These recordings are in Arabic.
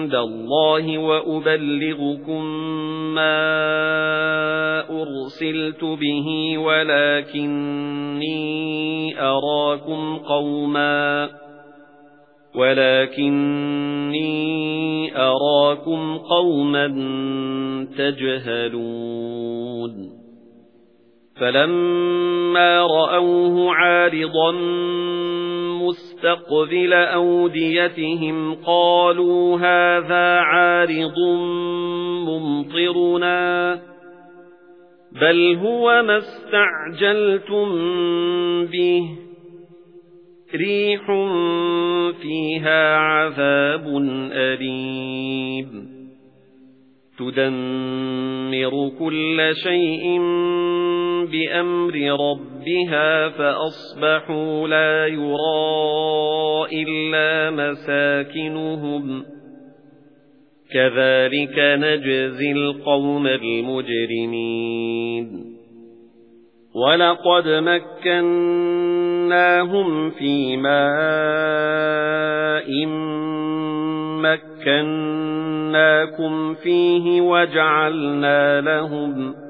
عِندَ اللَّهِ وَأُبَلِّغُكُم مَّا أُرْسِلْتُ بِهِ وَلَكِنِّي أَرَاكُمْ قَوْمًا وَلَكِنِّي أَرَاكُمْ قَوْمًا تَجْهَلُونَ. فَلَمَّا رَأَوْهُ عَارِضًا مُسْتَقْبِلَ أَوْدِيَتِهِمْ قَالُوا هَذَا عَارِضٌ مُمْطِرُنَا بَلْ هُوَ مَا اسْتَعْجَلْتُمْ بِهِ رِيحٌ فِيهَا عَذَابٌ أَلِيمٌ تُدَمِّرُ كُلَّ شَيْءٍ بِأَمْرِ رَبِّهَا فَأَصْبَحُوا لَا يُرَى إِلَّا مَسَاكِنُهُمْ. كَذَلِكَ نَجْزِي الْقَوْمَ الْمُجْرِمِينَ. وَلَقَدْ مَكَّنَّاهُمْ فِي مَاءٍ مَكَّنَّاكُمْ فِيهِ وَجَعَلْنَا لَهُمْ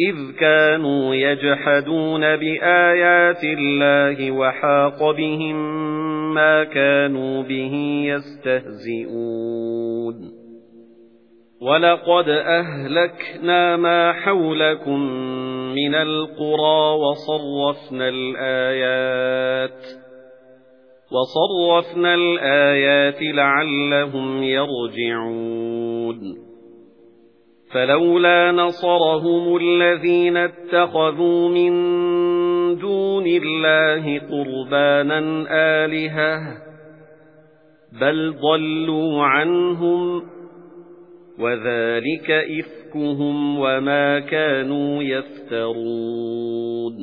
إِذْ كَانُوا يَجْحَدُونَ بِآيَاتِ اللَّهِ وَحَاقَ بِهِم مَّا كَانُوا بِهِ يَسْتَهْزِئُونَ. وَلَقَدْ أَهْلَكْنَا مَا حَوْلَكُمْ مِنَ الْقُرَى وَصَرَّفْنَا الْآيَاتِ وَصَرَّفْنَا الْآيَاتِ لَعَلَّهُمْ يَرْجِعُونَ. فَلَوْلَا نَصَرَهُمُ الَّذِينَ اتَّخَذُوا مِن دُونِ اللَّهِ قُرْبَانًا آلِهَةً بَلْ ضَلُّوا عَنْهُمْ وَذَلِكَ إِفْكُهُمْ وَمَا كَانُوا يَفْتَرُونَ.